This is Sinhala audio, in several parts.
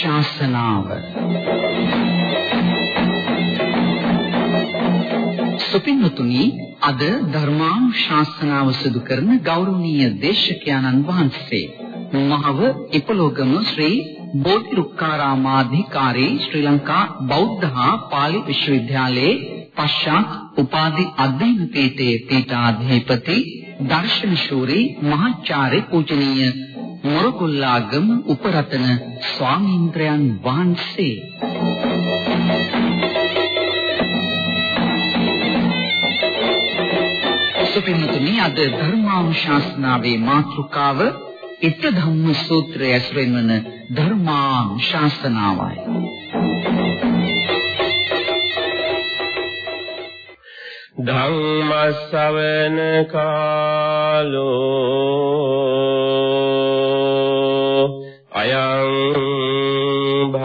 ධර්මානුශාසනාව සුපින්තුනි අද ධර්මානුශාසනාව සිදු කරන ගෞරවනීය දේශකයන්න් වහන්සේ මහව ඉපලෝගම ශ්‍රී බෝධිරුක්කාරාමාධිකාරී ශ්‍රී ලංකා බෞද්ධ හා පාලි විශ්වවිද්‍යාලයේ පශ්චාත් උපාධි අධ්‍යයන පීඨයේ පීඨාධිපති දර්ශන ශූරී මහාචාර්ය පූජනීය මොරකුල්ලාගම උපරතන ස්වාමීන්ද්‍රයන් වහන්සේ සුපින්තුනි අද ධර්මානුශාසනාවේ මාතෘකාව ඉත්ත ධම්ම සූත්‍රය ඇසුරෙන් වන ධර්මානුශාසනාවයි. ධම්මස්සවන කාලෝ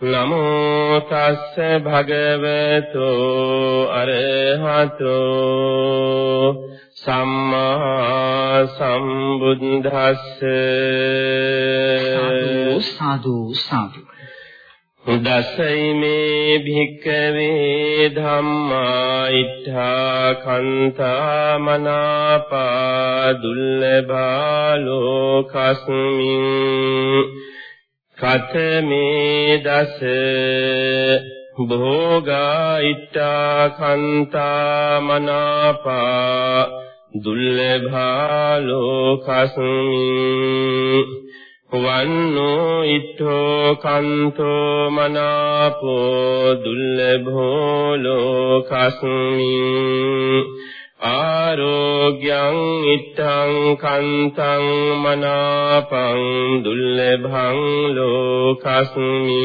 නමෝ තස්ස භගවතු අරහතෝ සම්මා සම්බුද්දස්ස. සාදු සාදු දසයිමේ භික්කවේ ධම්මා ඉත්තා කන්තා මනාපා දුල්ලභා ලෝකස්මින් කතමේ දස භෝගා ඉත්තා කන්තා මනාපා දුල්ලභා ලෝකස්මින් වන්නෝ ඉත්තෝ කන්තෝ මනාපෝ දුල්ලභෝ ලෝකස්මින් ආරෝග්‍යං ඉත්තං කන්තං මනාපං දුල්ලභං ලෝකස්මින්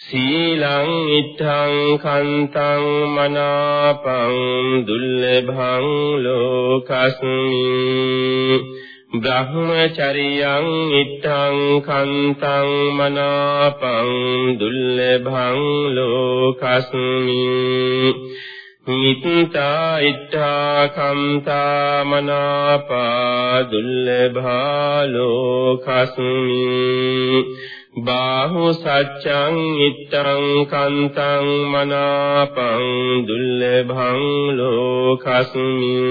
සීලං ඉත්තං කන්තං මනාපං දුල්ලභං ලෝකස්මින් බ්‍රහ්මචරියං ඉත්තං කන්තං මනාපං දුල්ලභං ලෝකස්මින් මිත්තා ඉත්තා කම්තා මනාපා දුල්ලභා ලෝකස්මින් බාහු සච්ඡං ඉත්තං කන්තං මනාපං දුල්ලභං ලෝකස්මින්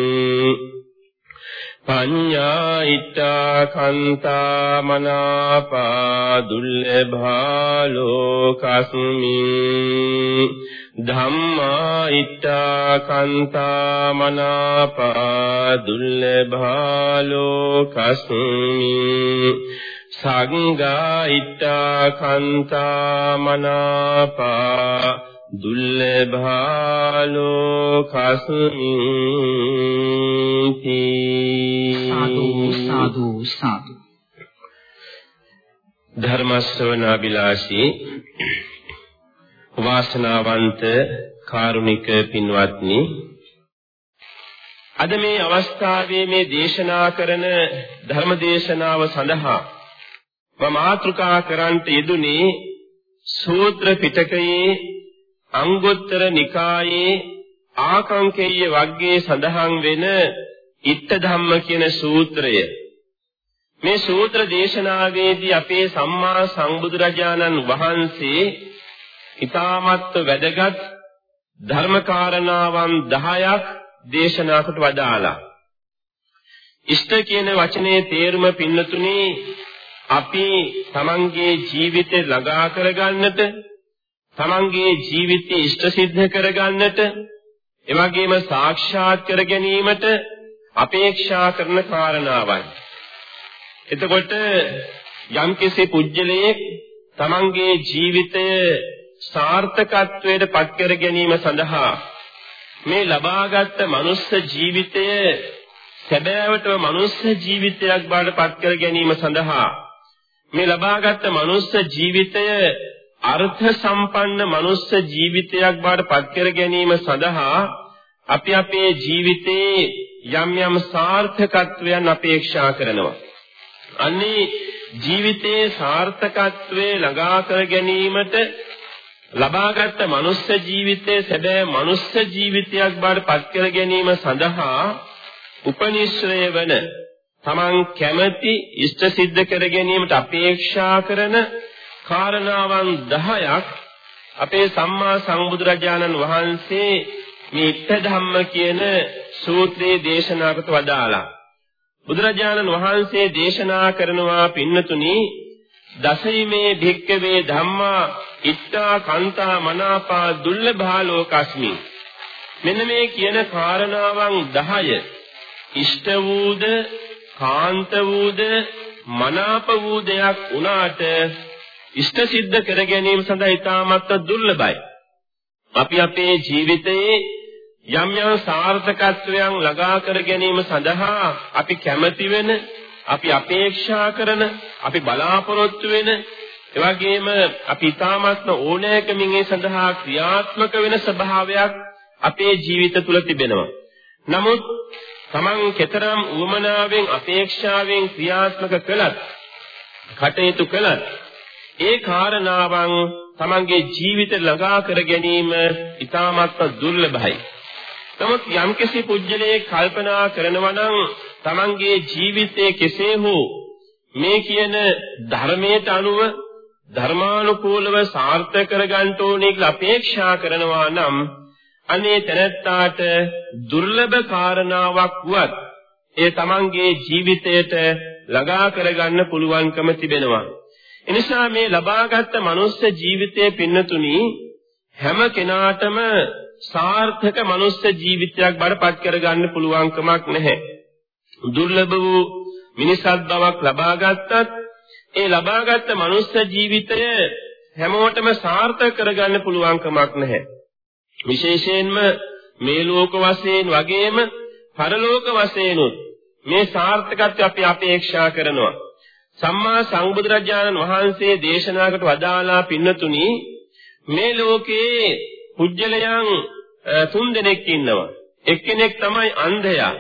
පඤ්ඤා ඉත්තා කන්තා මනාපා දුල්ලභා ලෝකස්මින් ධම්මා ඉත්තා කන්තා මනාපා දුල්ලභා ලෝකස්මින් සංඝා ඉත්තා කන්තා මනාපා දුල්ලභා ලෝකස්මින් සාදු සාදු සාදු. ධර්මස්සවනාබිලාෂී වාසනාවන්ත කාරුණික පින්වත්නි අද මේ අවස්ථාවේ මේ දේශනා කරන ධර්ම දේශනාව සඳහා මම මාතෘකා කරන්ට යෙදුනේ සූත්‍ර පිටකයේ අංගුත්තර නිකායේ ආකංකේය වග්ගයේ සඳහන් වෙන ඉත්ත ධම්ම කියන සූත්‍රය. මේ සූත්‍ර දේශනාවේදී අපේ සම්මා සම්බුදුරජාණන් වහන්සේ ඊ타මත් වැදගත් ධර්මකාරණාවන් 10ක් දේශනා කොට වදාලා. ඉෂ්ට කියන වචනේ තේරුම පින්නතුනේ අපි තමන්ගේ ජීවිතේ ළඟා කරගන්නට තමන්ගේ ජීවිතේ ඉෂ්ට සිද්ධ කරගන්නට එවැගේම සාක්ෂාත් කර ගැනීමට අපේක්ෂා කරන කාරණාවයි. එතකොට යම්කිසි පුජ්‍යලයේ තමන්ගේ ජීවිතය සාර්ථකත්වයට පත් කර ගැනීම සඳහා මේ ලබාගත් මනුස්ස ජීවිතය සැබෑවටම මනුස්ස ජීවිතයක් බවට පත් කර ගැනීම සඳහා මේ ලබාගත් මනුස්ස ජීවිතය අර්ථ සම්පන්න මනුස්ස ජීවිතයක් බවට පත් කර ගැනීම සඳහා අපි අපේ ජීවිතේ යම් යම් සාර්ථකත්වයන් අපේක්ෂා කරනවා. අන්නේ ජීවිතයේ සාර්ථකත්වයේ ළඟා කර ගැනීමට ලබාගත් මනුස්ස ජීවිතයේ සැබෑ මනුස්ස ජීවිතයක් බවට පත් කර ගැනීම සඳහා උපනිශ්‍රය වන තමන් කැමැති ඉෂ්ට සිද්ධ කර ගැනීමට අපේක්ෂා කරන කාරණාවන් 10ක් අපේ සම්මා සම්බුදුරජාණන් වහන්සේ මේ ඉත්ත ධම්ම කියන සූත්‍රයේ දේශනා කොට වදාලා බුදුරජාණන් වහන්සේ දේශනා කරනවා පින්නතුනි දසීමේ භික්කවේ ධම්මා ඉත්තා කාන්තා මනාපා දුර්ලභා ලෝකස්මි මෙන්න මේ කියන කාරණාවන් 10 ඉෂ්ට වූද කාන්ත වූද මනාප වූ දෙයක් උනාට ඉෂ්ට සිද්ධ කර ගැනීම සඳහා ඊටමත් දුර්ලභයි. අපි අපේ ජීවිතයේ යම් යම් සාර්ථකත්වයන් ළඟා කර ගැනීම සඳහා අපි කැමති වෙන, අපි අපේක්ෂා කරන, අපි බලාපොරොත්තු වෙන, එවැගේම අපි ඊටමත්ම ඕනෑකමින් ඒ සඳහා ක්‍රියාත්මක වෙන ස්වභාවයක් අපේ ජීවිත තුල තිබෙනවා. නමුත් Taman keteram උවමනාවෙන් අපේක්ෂාවෙන් ක්‍රියාත්මක කළත් කටයුතු කළත් ඒ කාරණාවන් Tamanගේ ජීවිත ළඟා කර ගැනීම ඉතාමත්ම දුර්ලභයි. නමුත් යම්කිසි පුජ්‍යලයේ කල්පනා කරනවා නම් Tamanගේ ජීවිතයේ කෙසේ හෝ මේ කියන ධර්මයට අනුව ධර්මානුකූලව සාර්ථක කරගන්න ඕනේ කියලා අපේක්ෂා කරනවා නම් අනේ තැනැත්තාට දුර්ලභ කාරණාවක් වුවත් ඒ තමන්ගේ ජීවිතයට ළඟා කරගන්න පුළුවන්කම තිබෙනවා. එනිසා මේ ලබාගත් මනුස්ස ජීවිතයේ පින්නතුණි හැම කෙනාටම සාර්ථක මනුස්ස ජීවිතයක් බඩපත් කරගන්න පුළුවන්කමක් නැහැ. දුර්ලභ වූ මිනිසත් බවක් ලබාගත්තත් ඒ ලබාගත් මනුස්ස ජීවිතය හැමෝටම සාර්ථක කරගන්න පුළුවන්කමක් නැහැ. විශේෂයෙන්ම මේ ලෝක වශයෙන් වගේම පරලෝක වශයෙන්ුත් මේ සාර්ථකත්වය අපි අපේක්ෂා කරනවා. සම්මා සම්බුදුරජාණන් වහන්සේ දේශනාකට වදාලා පින්නතුනි මේ ලෝකේ පුජ්‍යලයන් තුන් දෙනෙක් ඉන්නවා. එක්කෙනෙක් තමයි අන්ධයා.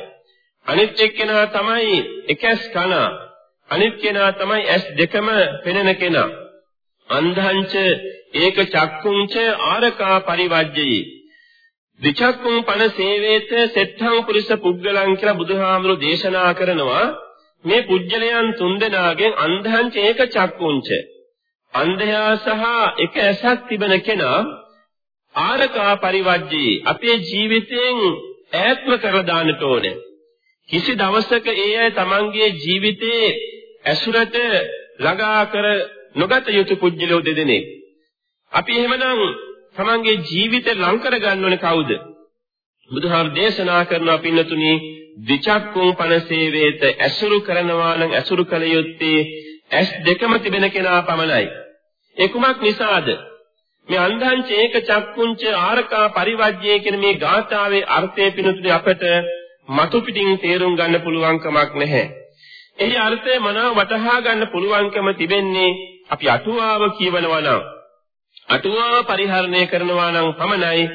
අනිත් එක්කෙනා තමයි එකස් කන. අනිත් කෙනා තමයි ඇස් දෙකම පෙනෙන කෙනා. අන්ධංච ඒක චක්කුංච ආරකා පරිවජ්ජයි. විචක්කුං පන සේවේත සෙට්ඨං පුරිස පුද්ගලං කියලා බුදුහාමුදුරෝ දේශනා කරනවා මේ පුජ්‍යලයන් තුන්දෙනාගෙන් අන්ධංච ඒක චක්කුංච අන්ධයා සහ එක ඇසක් තිබෙන කෙනා ආරකා පරිවජ්ජී අපේ ජීවිතයෙන් ඈත්ම කර දාන්නට ඕනේ කිසි දවසක ඒ අය තමන්ගේ ජීවිතේ ඇසුරට ළඟා කර නොගත යුතු පුජ්‍යලෝ දෙදෙනෙක් අපි එහෙමනම් තමන්ගේ ජීවිතේ ලං කර ගන්න ඕනේ කවුද? බුදුහාම දේශනා කරනවා පින්නතුනි විචක්කුම් පනසේවේත ඇසුරු කරනවා නම් ඇසුරු කළ යුත්තේ ඇස් දෙකම තිබෙන කෙනා පමණයි. ඒ කුමක් නිසාද? මේ අන්ධංච ඒක චක්කුංච ආරකා පරිවර්ජ්‍යය කියන මේ ගාථාවේ අර්ථය පිණුතුනි අපට මතු පිටින් තේරුම් ගන්න පුළුවන් කමක් නැහැ. එහි අර්ථය මනාව වටහා ගන්න පුළුවන්කම තිබෙන්නේ අපි අටුවාව කියවනවා නම් අටුවා පරිහරණය කරනවා නම් පමණයි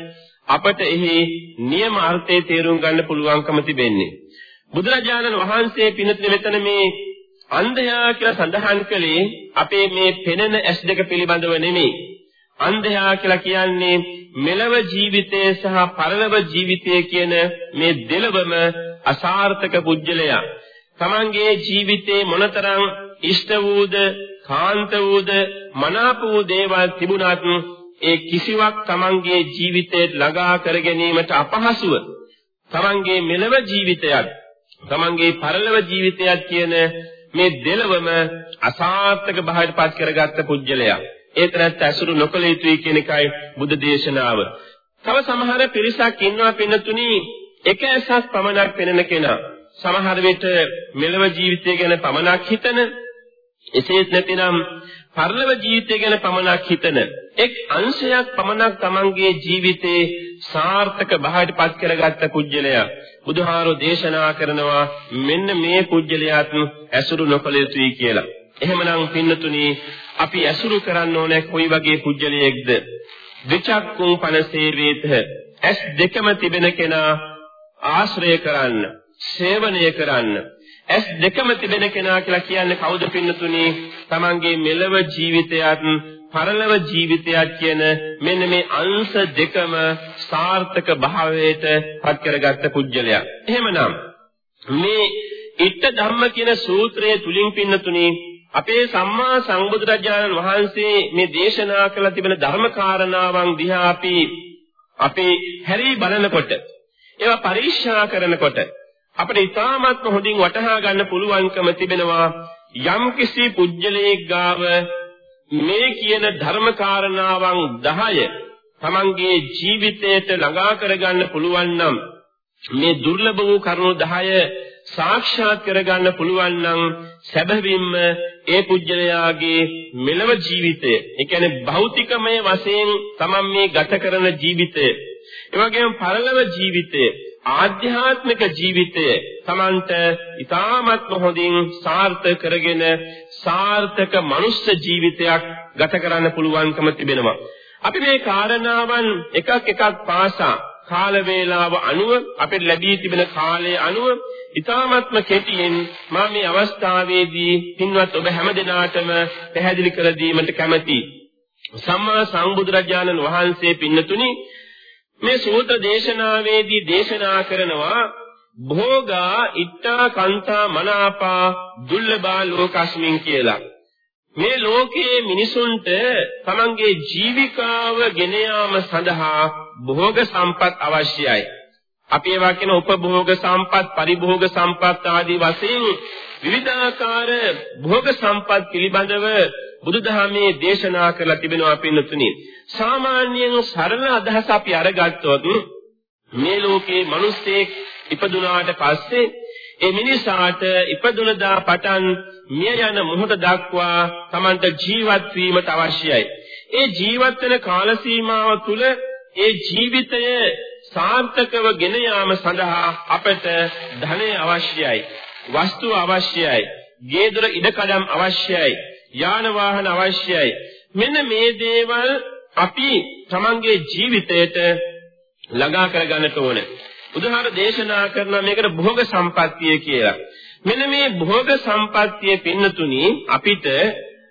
අපට එහි නියම අර්ථය තේරුම් ගන්න පුළුවන්කම තිබෙන්නේ. බුදුරජාණන් වහන්සේ පිනතුනේ මෙතන මේ අන්ධයා කියලා සඳහන් කළේ අපේ මේ පෙනෙන ඇස් දෙක පිළිබඳව නෙමෙයි. අන්ධයා කියලා කියන්නේ මෙලව ජීවිතය සහ පරලොව ජීවිතය කියන මේ දෙලවම අසාර්ථක පුජ්‍යලයා. තමන්ගේ ජීවිතේ මොනතරම් ඉෂ්ට වූද කාන්ත වූද මනාප වූ දේවල් තිබුණත් ඒ කිසිවක් තමන්ගේ ජීවිතයට ළඟා කර ගැනීමට අපහසුව තමන්ගේ මෙලව ජීවිතයත් තමන්ගේ පරලොව ජීවිතයත් කියන මේ දෙලවම අසාර්ථක භාවයට පත් කරගත්ත පුජ්‍යලයා ඒතරත් ඇසුරු නොකළ යුතුයි කියන එකයි බුද්ධ දේශනාව. තව සමහර පිරිසක් ඉන්නවා පින්නතුණි එක ඇසක් පමණක් පෙනෙන කෙනා. සමහර විට මෙලව ජීවිතය ගැන පමණක් හිතන එසේත් නැතිනම් පරලොව ජීවිතය ගැන පමණක් හිතන එක් අංශයක් පමණක් Tamanගේ ජීවිතේ සාර්ථක භාවයට පත් කරගත්ත කුජලයා බුදුහාරෝ දේශනා කරනවා මෙන්න මේ කුජලයාත් ඇසුරු නොකළ යුතුයි කියලා. එහෙමනම් පින්නතුනි අපි ඇසුරු කරන්න ඕනේ කොයි වගේ පුජ්‍යලයේක්ද? විචක්කුම් පනසේවේත. ඇස් දෙකම තිබෙන කෙනා ආශ්‍රය කරන්න, සේවනය කරන්න. ඇස් දෙකම තිබෙන කෙනා කියලා කියන්නේ කවුද පින්නතුනි? තමන්ගේ මෙලව ජීවිතයත් පරලොව ජීවිතයක් කියන මෙන්න මේ අංශ දෙකම සාර්ථක භාවයට පත් කරගත්ත කුජලයක්. එහෙමනම් මේ ඉත්ත ධම්ම කියන සූත්‍රයේ තුලින් පින්නතුනි අපේ සම්මා සම්බුදුරජාණන් වහන්සේ මේ දේශනා කළ තිබෙන ධර්ම කාරණාවන් දිහා අපි අපේ හැරී බලනකොට ඒවා පරීක්ෂා කරනකොට අපිට ඉතාමත්ම හොඳින් වටහා ගන්න පුළුවන්කම තිබෙනවා යම්කිසි පුජ්‍යලයේ ගාව මේ කියන ධර්ම කාරණාවන් 10 තමන්ගේ ජීවිතයට ළඟා කරගන්න පුළුවන් නම් මේ දුර්ලභ වූ කරුණු 10 සාක්ෂාත් කරගන්න පුළුවන් නම් සැබවින්ම ඒ පුජ්‍යලයාගේ මෙලව ජීවිතය ඒ කියන්නේ භෞතිකමය වශයෙන් තමන් මේ ගත කරන ජීවිතය ඒ වගේම පරලොව ජීවිතය ආධ්‍යාත්මික ජීවිතය Tamanට ඉතාමත් හොඳින් සාර්ථක කරගෙන සාර්ථක මනුස්ස ජීවිතයක් ගත කරන්න පුළුවන්කම තිබෙනවා. අපි මේ කාරණාවන් එකක් එකක් පාසා කාල වේලාව අනුව අපිට ලැබී තිබෙන කාලය අනුව ඊ타ත්ම කෙටියෙන් මම මේ අවස්ථාවේදී පින්වත් ඔබ හැමදෙනාටම පැහැදිලි කර දීමට කැමැතියි. සම්මා සම්බුදුරජාණන් වහන්සේ පින්නතුනි මේ සූත්‍ර දේශනාවේදී දේශනා කරනවා භෝගා ඉත්තා කන්තා මනාපා දුර්ලභා ලෝකස්මින් කියලා. මේ ලෝකයේ මිනිසුන්ට තමන්ගේ ජීවිකාව ගෙන යාම සඳහා භෝග සම්පත් අවශ්‍යයි. අපි ඒවා කියන උපභෝග සම්පත්, පරිභෝග සම්පත් ආදී වශයෙන් විවිධාකාර භෝග සම්පත් පිළිබඳව බුදුදහමේ දේශනා කරලා තිබෙනවා පින්නතුනි. සාමාන්‍යයෙන් සරල අදහස අපි අරගත්තොත් මේ ලෝකේ මිනිස්සෙක් ඉපදුනාට පස්සේ ඒ මිනිසාට ඉපදුනදා පටන් මිය යන මොහොත දක්වා Tamanට ජීවත් වීමට අවශ්‍යයි. ඒ ජීවත් වෙන කාල සීමාව තුළ ඒ ජීවිතය සාර්ථකව ගෙන යාම සඳහා අපට ධනය අවශ්‍යයි. වස්තු අවශ්‍යයි. ගේ දොර ඉඩකඩම් අවශ්‍යයි. යාන වාහන අවශ්‍යයි. මෙන්න මේ දේවල් අපි තමන්ගේ ජීවිතයට ළඟා කරගන්නට ඕනේ. උදාහරණ දේශනා කරන මේකට භෝග සම්පත්තිය කියලා. මෙන්න මේ භෝග සම්පත්තිය පින්නතුනි අපිට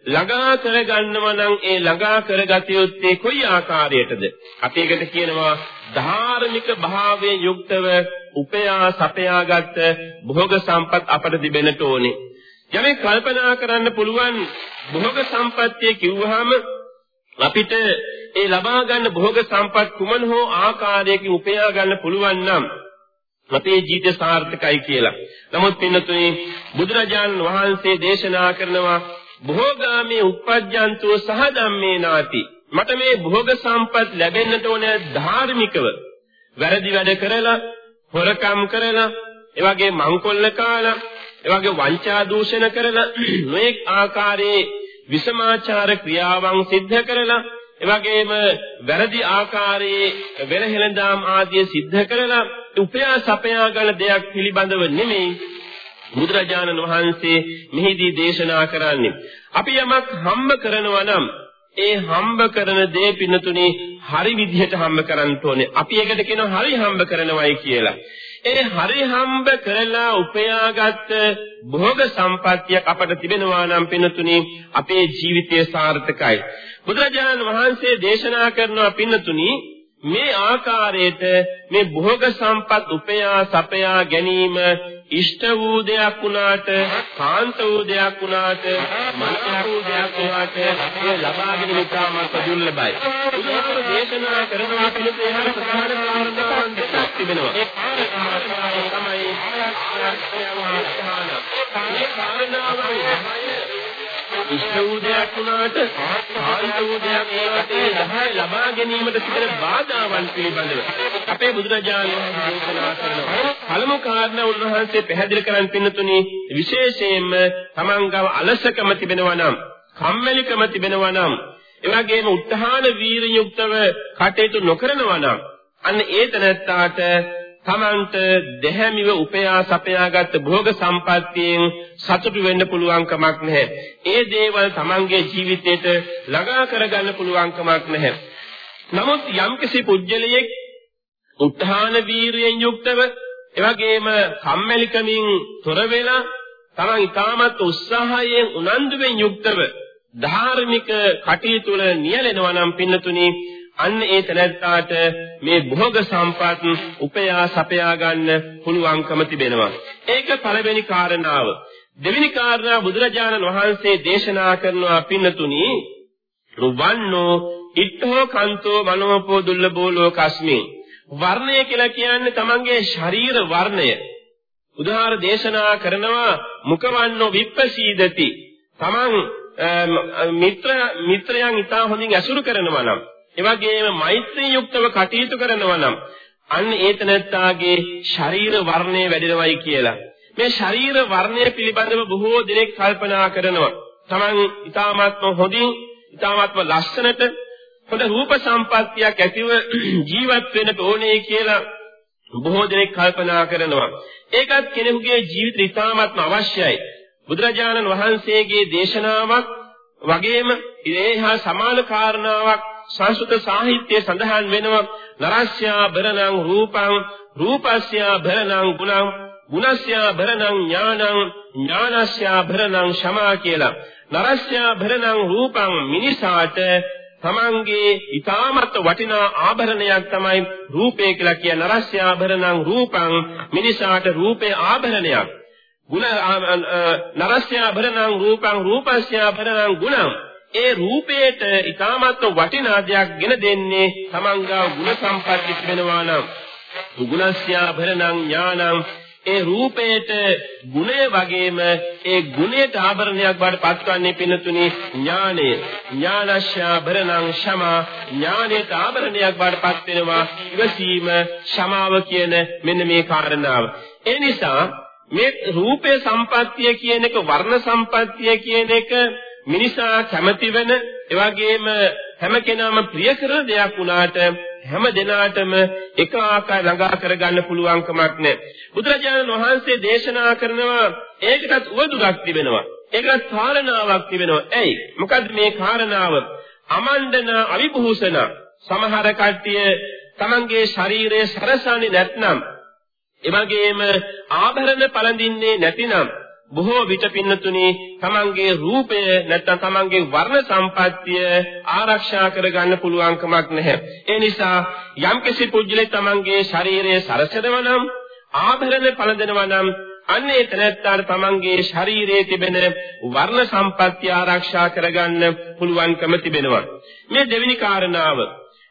ළඟා කරගන්නව නම් ඒ ළඟා කරගත යුත්තේ කොයි ආකාරයටද? අපි ඒකට කියනවා ධාර්මික භාවයෙන් යුක්තව උපයා සපයාගත් භෝග සම්පත් අපට තිබෙන්නට ඕනේ. යමෙක් කල්පනා කරන්න පුළුවන් භෝග සම්පත්තිය කිව්වහම අපිට ඒ ලබා ගන්න භෝග සම්පත් කුමන හෝ ආකාරයකින් උපයා ගන්න පුළුවන් නම් අපේ ජීවිත සාර්ථකයි කියලා. නමුත් පින්නතුනි බුදුරජාණන් වහන්සේ දේශනා කරනවා භෝගාමේ උප්පජ්ජන්තෝ සහ ධම්මේ නාති. මට මේ භෝග සම්පත් ලැබෙන්නට ඕන ධාර්මිකව. වැරදි වැඩ කරලා, හොරකම් කරලා, ඒ වගේ මංකොල්ල කාලා, ඒ වගේ වංචා දූෂණ කරලා නොඑක් ආකාරයේ විසමාචාර ක්‍රියාවන් සිද්ධ කරලා එවැගේම වැරදි ආකාරයේ වෙලහෙළඳාම් ආදිය සිද්ධ කරලා උපයා සපයා ගන්න දෙයක් පිළිබඳව නෙමෙයි බුදුරජාණන් වහන්සේ මෙහිදී දේශනා කරන්නේ. අපි යමක් හම්බ කරනවා නම් ඒ හම්බ කරන දේ පිනතුනේ හරි විදිහට හම්බ කරන්න ඕනේ. අපි ඒකට කියනවා හරි හම්බ කරනවයි කියලා. ඒ හරි හම්බ කරලා උපයාගත් භෝග සම්පත්තියක් අපට තිබෙනවා නම් පින්නතුනි අපේ ජීවිතය සාර්ථකයි. බුදුරජාණන් වහන්සේ දේශනා කරනවා පින්නතුනි මේ ආකාරයට මේ භෝග සම්පත් උපයා සපයා ගැනීම ඉෂ්ට වූ දෙයක් වුණාට කාන්ත වූ දෙයක් වුණාට මනස වූ දෙයක් වුණාට ඒ ලබා ගැනීම ඉතාමත් දුර්ලභයි. බුදුහාම දේශනා කරනවා පිළිපේ හර ප්‍රධාන කාරණාවන් දෙකක් තිබෙනවා. ඒ කාරණාව තමයි මේ කාරණාවයි ඉෂ්ට වූ දෙයක් වුණාට සාන්ත වූ දෙයක් ඒකට ලබා ලබා ගැනීමට තිබෙන බාධාවන් පිළිබඳව අපේ බුදුරජාණන් වහන්සේ දේශනා කරනවා. පළමු කාරණා උන්වහන්සේ පැහැදිලි කරන් පින්නතුනි විශේෂයෙන්ම තමන්ගව අලසකම තිබෙනවා නම්, කම්මැලිකම තිබෙනවා නම්, එවැගේම උත්හාන වීරිය යුක්තව කටයුතු නොකරනවා නම් අන්න ඒ තැනත්තාට තමන්ට දෙහැමිව උපයා සපයාගත් භෝග සම්පත්තියෙන් සතුටු වෙන්න පුළුවන් කමක් නැහැ. ඒ දේවල් තමන්ගේ ජීවිතයට ළඟා කරගන්න පුළුවන් කමක් නැහැ. නමුත් යම්කිසි පුජ්‍යලයක් උත්හාන වීරියෙන් යුක්තව එවැගේම කම්මැලිකමින් තොර වෙලා තමන් ඊටමත් උත්සාහයෙන් උනන්දුවෙන් යුක්තව ධාර්මික කටයුතු වල නියැලෙනවා නම් පින්නතුනි අන්න ඒ තැනැත්තාට මේ භෝග සම්පත් උපයා සපයා ගන්න පුළුවන්කම තිබෙනවා. ඒක පළවෙනි කාරණාව. දෙවෙනි කාරණා බුදුරජාණන් වහන්සේ දේශනා කරනවා පින්නතුනි රුවන්නෝ ඉත්තෝ කන්තෝ මනෝපෝ දුල්ලබෝ ලෝකස්මින් වර්ණය කියලා කියන්නේ තමන්ගේ ශරීර වර්ණය. උදාහරණ දේශනා කරනවා මුඛවන්නෝ විප්පසීදති. තමන් මිත්‍ර මිත්‍රයන් ඉතා හොඳින් ඇසුරු කරනවා නම් ඒ වගේම මෛත්‍රී යුක්තව කටයුතු කරනවා නම් අන්න ඒතනත්තාගේ ශරීර වර්ණය වැඩිනවයි කියලා. මේ ශරීර වර්ණය පිළිබඳව බොහෝ දෙනෙක් කල්පනා කරනවා. Taman ඊ타මාත්ම හොඳින් ඊ타මාත්ම ලස්සනට හොඳ රූප සම්පත්තියක් ඇතිව ජීවත් වෙන්න ඕනේ කියලා බොහෝ දෙනෙක් කල්පනා කරනවා. ඒකත් කෙනෙකුගේ ජීවිත ඊ타මාත්ම අවශ්‍යයි. බුදුරජාණන් වහන්සේගේ දේශනාවක් වගේම ඉරේහා සමාන කාරණාවක් සංස්කෘත සාහිත්‍යයේ සඳහන් වෙනවා නරස්යා බරණං රූපං රූපස්යා බරණං ගුණං ගුණස්යා බරණං ඥානං ඥානස්යා බරණං ශමා කියලා. නරස්යා බරණං රූපං මිනිසාට තමන්ගේ ඊ타මත් වටිනා ආභරණයක් තමයි රූපය කියලා කියන නරස්යා බරණං රූපං මිනිසාට රූපේ ආභරණයක්. ගුණ නරස්යා බරණං රූපං රූපස්යා බරණං ගුණං. ඒ රූපයට ඊටමත් වටිනා දෙයක් ගෙන දෙන්නේ තමන්ගා ගුණ සම්පatti වෙනවා නම් ගුණස්යා භරණං ඥානං ඒ රූපයට ගුණය වගේම ඒ ගුණයට ආභරණයක් බවට පත්වන්නේ පින්නතුනි ඥානය. ඥානස්යා භරණං ෂමා ඥානයට ආභරණයක් බවට පත් වෙනවා ඉවසීම ෂමාව කියන මෙන්න මේ කාරණාව. ඒ නිසා මේ රූපේ සම්පත්තිය කියන එක වර්ණ සම්පත්තිය කියන එක මිනිසා කැමති වෙන එවැගේම හැම කෙනාම ප්‍රිය කරන දෙයක් වුණාට හැම දිනාටම එක ආකාර ළඟා කරගන්න පුළුවන් කමක් නැහැ. බුදුරජාණන් වහන්සේ දේශනා කරනවා ඒකටත් උවදුරක් තිබෙනවා. ඒකටත් කාරණාවක් තිබෙනවා. ඇයි? මොකද්ද මේ කාරණාව? අමණ්ඩන අවිභූෂණ සමහර කට්ටිය තමන්ගේ ශරීරය සරසන්නේ නැත්නම් එවැගේම ආභරණ පළඳින්නේ නැතිනම් බොහෝ විට පින්නතුනි තමන්ගේ රූපය නැත්නම් තමන්ගේ වර්ණ සම්පත්තිය ආරක්ෂා කරගන්න පුළුවන් කමක් නැහැ. ඒ නිසා යම්කිසි පුජ්‍යලේ තමන්ගේ ශරීරය සරසනවා නම් ආභරණ පළඳිනවා නම් අන්න ඒ තැනැත්තාට තමන්ගේ ශරීරයේ තිබෙන වර්ණ සම්පත්තිය ආරක්ෂා කරගන්න පුළුවන්කම තිබෙනවා. මේ දෙවෙනි කාරණාව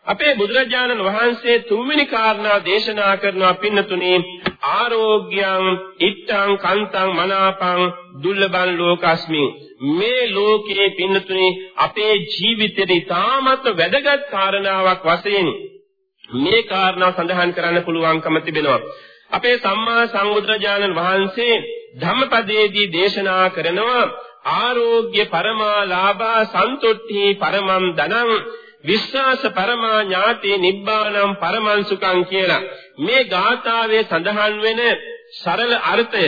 අපේ බුදුරජාණන් වහන්සේ තුන්වෙනි කාරණා දේශනා කරනවා පින්නතුනේ ආරෝග්‍යං ඉත්තං කන්තං මනාපං දුර්ලභං ලෝකස්මින්. මේ ලෝකයේ පින්නතුනේ අපේ ජීවිතේ ඉතාමත් වැදගත් කාරණාවක් වශයෙන් මේ කාරණා සඳහන් කරන්න පුළුවන්කම තිබෙනවා. අපේ සම්මා සම්බුදුරජාණන් වහන්සේ ධම්මපදයේදී දේශනා කරනවා ආරෝග්‍ය පරමා ලාභා සන්තුට්ඨි පරමං ධනං විශ්වාස පරමා ඥාති නිබ්බානම් පරමං සුඛං කියලා මේ ගාථාවේ සඳහන් වෙන සරල අර්ථය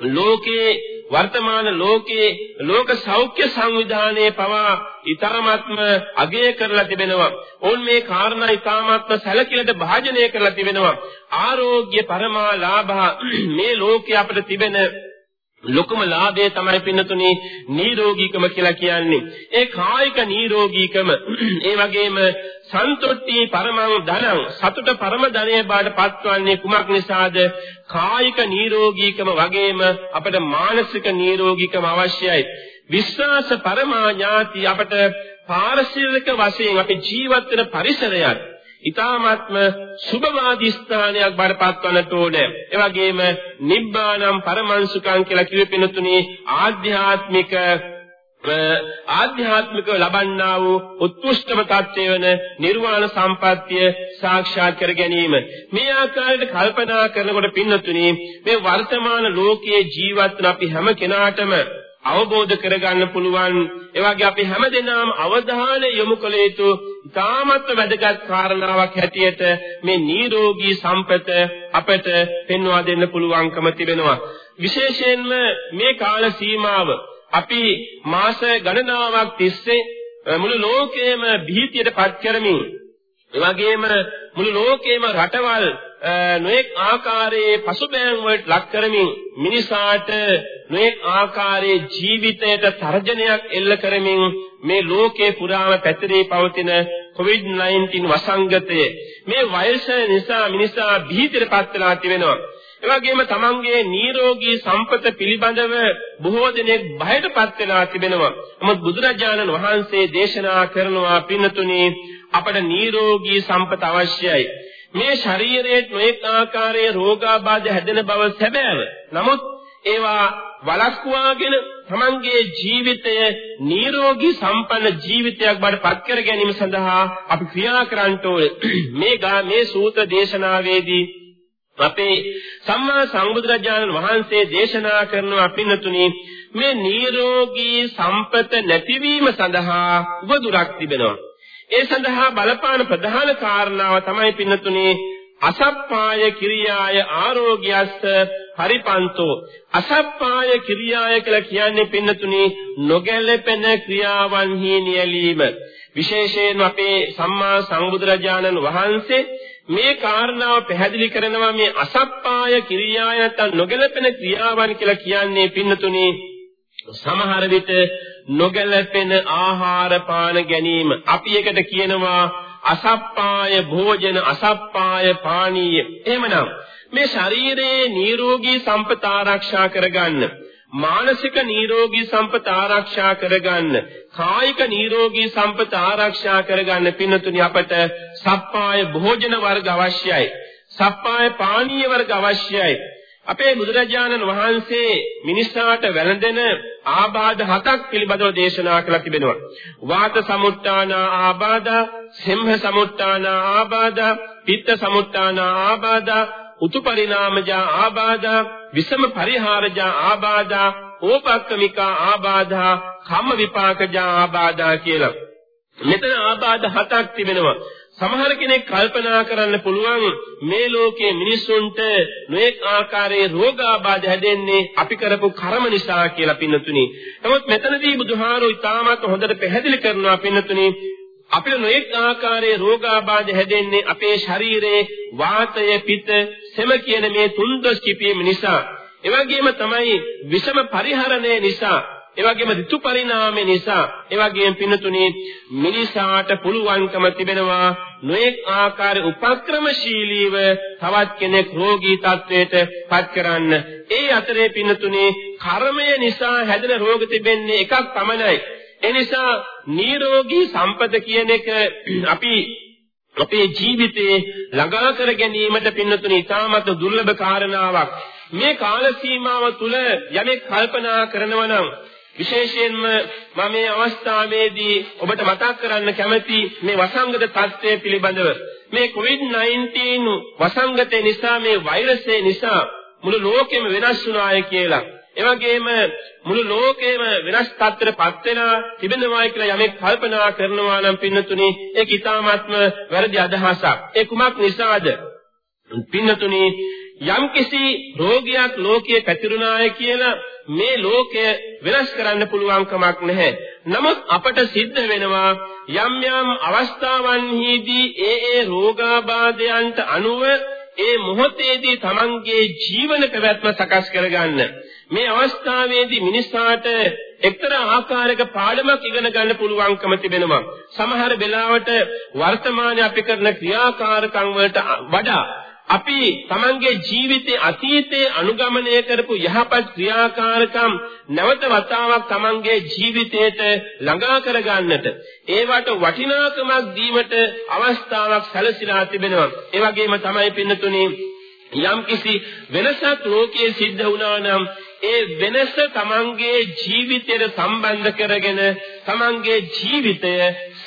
ලෝකේ වර්තමාන ලෝකේ ලෝක සෞඛ්‍ය සංවිධානයේ පවා ඊ타ත්ම අගය කරලා තිබෙනවා. ඕන් මේ කාරණා ඊ타ත්ම සැලකිලට භාජනය කරලා තිබෙනවා. ආරෝග්‍ය පරමා ලාභා මේ ලෝකේ අපිට තිබෙන ලොකුම ලාභය තමයි පින්නතුනි නිරෝගීකම කියලා කියන්නේ. ඒ කායික නිරෝගීකම ඒ වගේම සන්තුට්ටි පරමං ධනං සතුට පරම ධනය බාට පත්වන්නේ කුමක් නිසාද? කායික නිරෝගීකම වගේම අපට මානසික නිරෝගීකම අවශ්‍යයි. විශ්වාස පරමා ඥාති අපට පාරිශීලික වශයෙන් අපි ජීවත් වෙන පරිසරයක් ඊ타මාත්ම සුභවාදී ස්ථානයක් බඩපත් වන්නට ඕනේ. ඒ වගේම නිබ්බානම් පරමංසුකම් කියලා කිව්වෙ පිනතුනේ ආධ්‍යාත්මික ආධ්‍යාත්මික ලබන්නා වූ උත්කෘෂ්ඨම තත්ත්වය වන නිර්වාණ සම්පත්තිය සාක්ෂාත් කර ගැනීම මේ ආකාරයට කල්පනා කරනකොට පින්නතුනි මේ වර්තමාන ලෝකයේ ජීවත් වන අපි හැම කෙනාටම අවබෝධ කරගන්න පුළුවන් ඒ වගේ අපි හැමදෙනාම අවධානය යොමු කළ යුතු ඉතාමත් වැදගත් කාරණාවක් හැටියට මේ නිරෝගී සම්පත අපට පෙන්වා දෙන්න පුළුවන්කම තිබෙනවා. විශේෂයෙන්ම මේ කාල සීමාව අපි මාස ගණනාවක් තිස්සේ මුළු ලෝකයේම භීතියට පත් කරමින් එවැගේම මුළු ලෝකයේම රටවල් නොඑක් ආකාරයේ පසුබෑම් වලට ලක් කරමින් මිනිසාට නොඑක් ආකාරයේ ජීවිතයට තර්ජනයක් එල්ල කරමින් මේ ලෝකේ පුරාම පැතිරී පවතින COVID-19 වසංගතය මේ වයස නිසා මිනිසා භීතියටපත් වෙලා තිබෙනවා. එවැගේම තමන්ගේ නිරෝගී සම්පත පිළිබඳව බොහෝ දෙනෙක් බයටපත් වෙලා තිබෙනවා. නමුත් බුදුරජාණන් වහන්සේ දේශනා කරනවා පින්නතුනි අපට නිරෝගී සම්පත අවශ්‍යයි. මේ ශරීරයේ නොඑක ආකාරයේ රෝගාබාධ හැදෙන බව සැබෑව. නමුත් ඒවා වළක්වාගෙන තමන්ගේ ජීවිතය නිරෝගී සම්පන්න ජීවිතයක් බවට පත් කර ගැනීම සඳහා අපි ක්‍රියා කරන්න ඕනේ. මේ මේ සූත්‍ර දේශනාවේදී අපේ සම්මා සම්බුදුරජාණන් වහන්සේ දේශනා කරන අපිනතුනි මේ නිරෝගී සම්පත නැතිවීම සඳහා උපදුරක් තිබෙනවා. ඒ සඳහා බලපාන ප්‍රධාන කාරණාව තමයි පින්නතුනේ අසප්පාය කිරියාය ආරෝග්‍යස්ස පරිපන්තෝ. අසප්පාය කිරියාය කියලා කියන්නේ පින්නතුනේ නොගැලපෙන ක්‍රියාවන්හි නියැලීම. විශේෂයෙන් අපේ සම්මා සම්බුදුරජාණන් වහන්සේ මේ කාරණාව පැහැදිලි කරනවා මේ අසප්පාය කිරියාය නැත්නම් නොගැලපෙන ක්‍රියාවන් කියලා කියන්නේ පින්නතුනේ සමහර විට නොගැලපෙන ආහාර පාන ගැනීම. අපි එකට කියනවා අසප්පාය භෝජන අසප්පාය පානීය. එහෙමනම් මේ ශරීරයේ නිරෝගී සම්පත ආරක්ෂා කරගන්න මානසික නිරෝගී සම්පත ආරක්ෂා කරගන්න කායික නිරෝගී සම්පත ආරක්ෂා කරගන්න පින්නතුනි අපට සප්පාය භෝජන වර්ග අවශ්‍යයි. සප්පාය පානීය වර්ග අවශ්‍යයි. අපේ බුදුරජාණන් වහන්සේ මිනිස්සාට වැළඳෙන ආබාධ හතක් පිළිබඳව දේශනා කළා තිබෙනවා. වාත සමුත්තාන ආබාධ, සෙම්හ සමුත්තාන ආබාධ, පිත්ත සමුත්තාන ආබාධ, උතුපරිණාමජා ආබාධ, විසම පරිහාරජා ආබාධ, ඕපක්කමිකා ආබාධ, කම්ම විපාකජා ආබාධ කියලා. මෙතන ආබාධ හතක් තිබෙනවා. සමහර කෙනෙක් කල්පනා කරන්න පුළුවන් මේ ලෝකයේ මිනිස්සුන්ට නොඑක් ආකාරයේ රෝගාබාධ හැදෙන්නේ අපි කරපු කර්ම නිසා කියලා පින්නතුනි. නමුත් මෙතනදී බුදුහාරෝ ඉතාමත් හොඳට පැහැදිලි කරනවා පින්නතුනි අපිට නොඑක් ආකාරයේ රෝගාබාධ හැදෙන්නේ අපේ ශරීරයේ වාතය පිත සෙම කියන මේ තුන්දොස් කිපීම නිසා. එවැගේම තමයි විෂම පරිහරණය නිසා ඒ වගේම ඍතු පරිණාමය නිසා ඒ වගේම පින්නතුනේ මිනිසාට පුළුවන්කම තිබෙනවා නොඑක් ආකාර උපක්‍රමශීලීව තවත් කෙනෙක් රෝගී තත්වයට පත් කරන්න. ඒ අතරේ පින්නතුනේ කර්මය නිසා හැදෙන රෝග තිබෙන්නේ එකක් පමණයි. ඒ නිසා නිරෝගී සම්පද කියන එක අපි අපේ ජීවිතේ ළඟා කර ගැනීමට පින්නතුනේ ඉතාමත් දුර්ලභ කාරණාවක්. මේ කාල සීමාව තුළ යමෙක් කල්පනා කරනවා නම් විශේෂයෙන්ම මම මේ අවස්ථාවේදී ඔබට මතක් කරන්න කැමති මේ වසංගත තත්ත්වය පිළිබඳව මේ COVID-19 වසංගතය නිසා මේ වෛරසය නිසා මුළු ලෝකෙම වෙනස් වුණාය කියලා. ඒ වගේම මුළු ලෝකෙම වෙනස් තත්ත්වයකටපත් වෙලා තිබෙනවා කියලා යමෙක් කල්පනා කරනවා නම් පින්නතුනි ඒක ඊටාත්ම වැරදි අදහසක්. ඒ කුමක් නිසාද? පින්නතුනි යම්කිසි රෝගයක් ලෝකයේ පැතිරුණාය කියලා මේ ලෝකය වෙනස් කරන්න පුළුවන් කමක් නැහැ. නමුත් අපට සිද්ධ වෙනවා යම් යම් අවස්ථාවන්හිදී ඒ ඒ රෝගාබාධයන්ට අනුව ඒ මොහොතේදී Tamanගේ ජීවන පැවැත්ම සකස් කරගන්න. මේ අවස්ථාවේදී මිනිසාට එක්තරා ආකාරයක පාඩමක් ඉගෙන ගන්න පුළුවන්කම තිබෙනවා. සමහර වෙලාවට වර්තමානයේ අපි කරන ක්‍රියාකාරකම් වලට වඩා අපි Tamange ජීවිතයේ අතීතයේ අනුගමනය කරපු යහපත් ක්‍රියාකාරකම් නැවත වතාවක් Tamange ජීවිතයට ළඟා කරගන්නට ඒවට වටිනාකමක් දීමට අවස්ථාවක් සැලසීලා තිබෙනවා. ඒ වගේම තමයි පින්නතුනේ යම්කිසි වෙනසක් ලෝකයේ සිද්ධ වුණා නම් ඒ වෙනස Tamange ජීවිතයට සම්බන්ධ කරගෙන තමන්ගේ ජීවිතය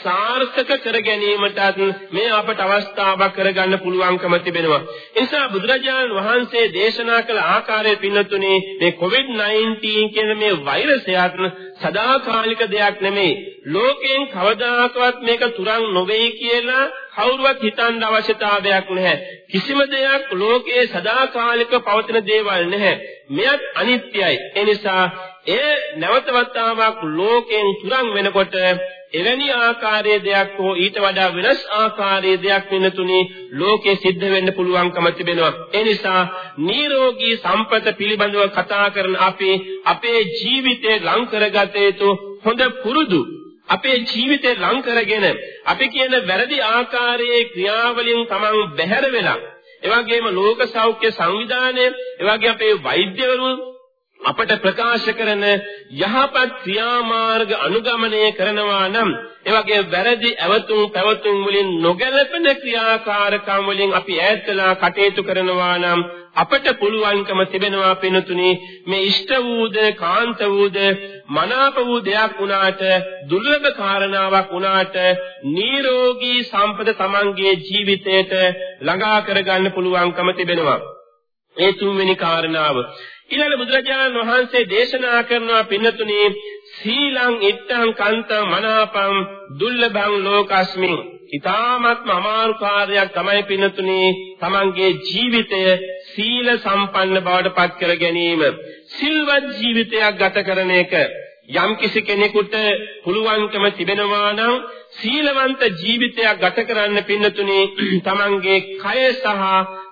සාර්ථක කර ගැනීමටත් මේ අපට අවස්ථාවක් කරගන්න පුළුවන්කම තිබෙනවා. ඒ නිසා බුදුරජාණන් වහන්සේ දේශනා කළ ආකාරයේ පින්නතුනේ මේ COVID-19 කියන මේ වෛරසයත් සදාකාලික දෙයක් නෙමෙයි. ලෝකයෙන් කවදාකවත් මේක තුරන් නොවේයි කියලා කවුරුවත් හිතන්න අවශ්‍යතාවයක් නැහැ. කිසිම දෙයක් ලෝකයේ සදාකාලික පවතින දේවල් නැහැ. මෙයත් අනිත්‍යයි. ඒ නිසා ඒ නැවත වතාවක් ලෝකයෙන් තුරන් වෙනකොට එවැනි ආකාරයේ දෙයක් හෝ ඊට වඩා වෙනස් ආකාරයේ දෙයක් වෙනතුනේ ලෝකේ සිද්ධ වෙන්න පුළුවන්කම තිබෙනවා. ඒ නිසා නිරෝගී සම්පත පිළිබඳව කතා කරන අපි අපේ ජීවිතේ ලං කරගත යුතු හොඳ පුරුදු අපේ ජීවිතේ ලං කරගෙන අපි කියන වැරදි ආකාරයේ ක්‍රියාවලින් Taman බැහැර වෙලා එවැගේම ලෝක සෞඛ්‍ය සංවිධානය එවැගේ අපේ වෛද්‍යවරුන් අපට ප්‍රකාශ කරන යහපත් ක්‍රියාමාර්ග අනුගමනය කරනවා නම් එවැගේ වැරදි ඇවතුම් පැවතුම් වලින් නොගැලපෙන ක්‍රියාකාරකම් වලින් අපි ඈත්ලා කටයුතු කරනවා නම් අපට පුළුවන්කම තිබෙනවා පිනතුනි මේ ඉෂ්ට වූද කාන්ත වූද මනාප වූ දෙයක් වුණාට දුර්ලභ කාරණාවක් වුණාට නිරෝගී සම්පද තමන්ගේ ජීවිතයට ළඟා කරගන්න පුළුවන්කම තිබෙනවා. ඒ තුන්වෙනි කාරණාව. ඊළඟ බුදුරජාණන් වහන්සේ දේශනා කරනවා පින්නතුනි සීලං ඉත්තං කන්තං මනාපං දුර්ලභං ලෝකස්මින්. ඊ타මත්ම අමාරු කාර්යයක් තමයි පින්නතුනි තමන්ගේ ජීවිතය සීල සම්පන්න බවට පත් කර ගැනීම. සිල්වත් ජීවිතයක් ගත කරන එක. යම් කිසි කෙනෙකුට පුළුවන්කම තිබෙනවා නම් සීලවන්ත ජීවිතයක් ගත කරන්න පින්නතුනේ තමන්ගේ කය සහ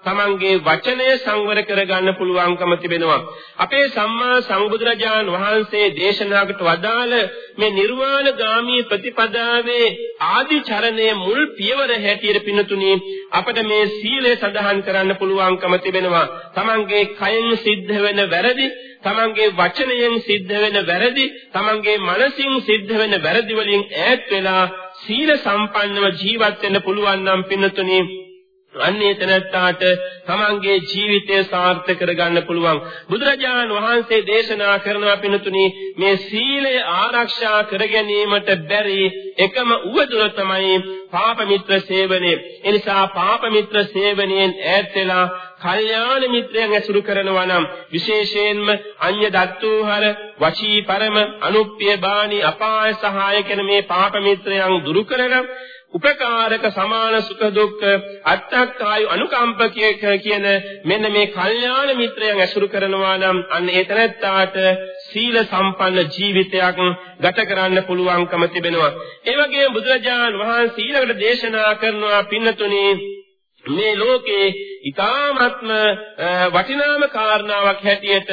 තමන්ගේ වචනය සංවර කරගන්න පුළුවන්කම තිබෙනවා. අපේ සම්මා සම්බුදුරජාන් වහන්සේ දේශනාකට වදාළ මේ නිර්වාණ ගාමී ප්‍රතිපදාවේ ආදි චරණයේ මුල් පියවර හැටියට පින්නතුනේ අපිට මේ සීලය සඳහන් කරන්න පුළුවන්කම තිබෙනවා. තමන්ගේ කයෙන් සිද්ධ වෙන වැරදි තමන්ගේ වචනයෙන් සිද්ධ වෙන වැරදි තමන්ගේ මනසින් සිද්ධ වෙන වැරදි වලින් ඈත් වෙලා සීල සම්පන්නව ජීවත් වෙන්න පුළුවන් නම් පින්නතුනි අන්නේ තැනත්තාට තමන්ගේ ජීවිතය සාර්ථක කරගන්න පුළුවන්. බුදුරජාණන් වහන්සේ දේශනා කරනවා පින්තුනි මේ සීලය ආරක්ෂා කර ගැනීමට බැරි එකම උවදුර තමයි පාප මිත්‍ර සේවනය. එනිසා පාප මිත්‍ර සේවනයෙන් ඈත් වෙලා කල්යාණ මිත්‍රයන් ඇසුරු කරනවා නම් විශේෂයෙන්ම අඤ්‍ය දත්තෝහර වචී පරම අනුප්පිය බාණි අපාය සහාය කියන මේ පාප මිත්‍රයන් දුරු කරලා උපකාරක සමාන සුඛ දුක්ඛ අත්තක්කායු අනුකම්පකය කියන මෙන්න මේ කල්යාණ මිත්‍රයන් ඇසුරු කරනවා නම් අන්න ඒ තැනත්තාට සීල සම්පන්න ජීවිතයක් ගත කරන්න පුළුවන්කම තිබෙනවා. ඒ වගේම බුදුරජාණන් වහන්සේ ඊළඟට දේශනා කරනවා පින්නතුණී මේ ලෝකේ ඊ타ත්ම වටිනාම කාරණාවක් හැටියට